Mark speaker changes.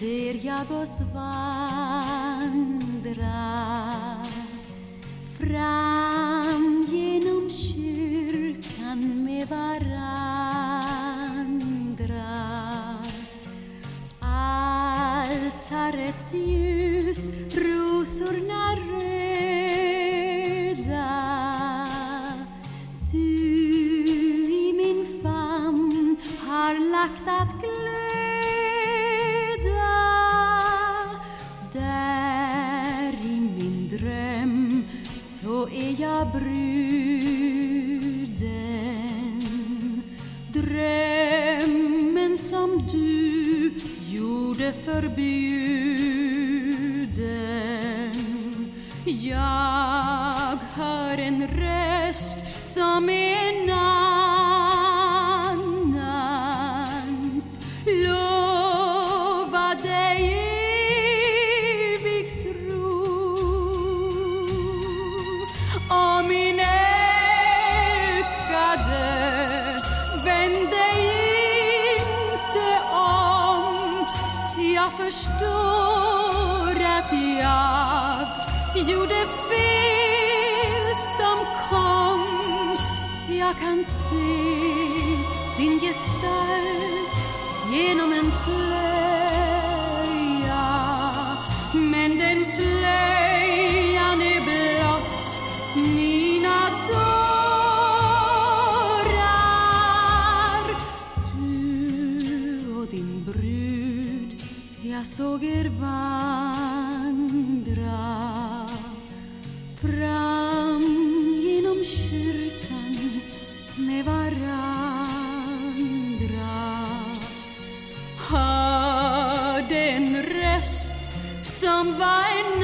Speaker 1: ser jag oss vandra fram genom kyrkan med varandra. Altarets ljus, rosorna röda. Är jag bruden. Drömmen som du gjorde förbjuden. Jag hör en röst som är Jag förstår att jag gjorde fel som kom. Jag kan se din gestalt genom en slöja. Jag såg er vandra fram genom kyrkan med varandra. Hörde en röst som var en